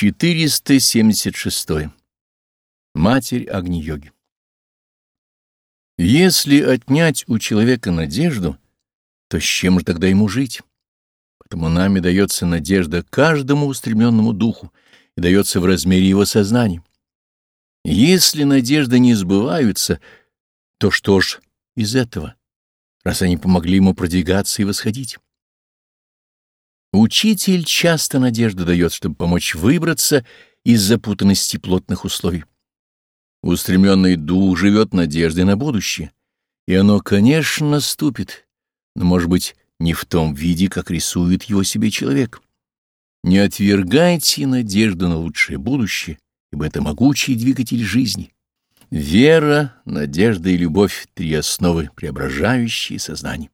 476. Матерь Агни-йоги Если отнять у человека надежду, то с чем же тогда ему жить? Потому нами дается надежда каждому устремленному духу и дается в размере его сознания. Если надежды не сбываются, то что ж из этого, раз они помогли ему продвигаться и восходить? Учитель часто надежду дает, чтобы помочь выбраться из запутанности плотных условий. Устремленный дух живет надеждой на будущее, и оно, конечно, наступит, но, может быть, не в том виде, как рисует его себе человек. Не отвергайте надежду на лучшее будущее, ибо это могучий двигатель жизни. Вера, надежда и любовь — три основы, преображающие сознание.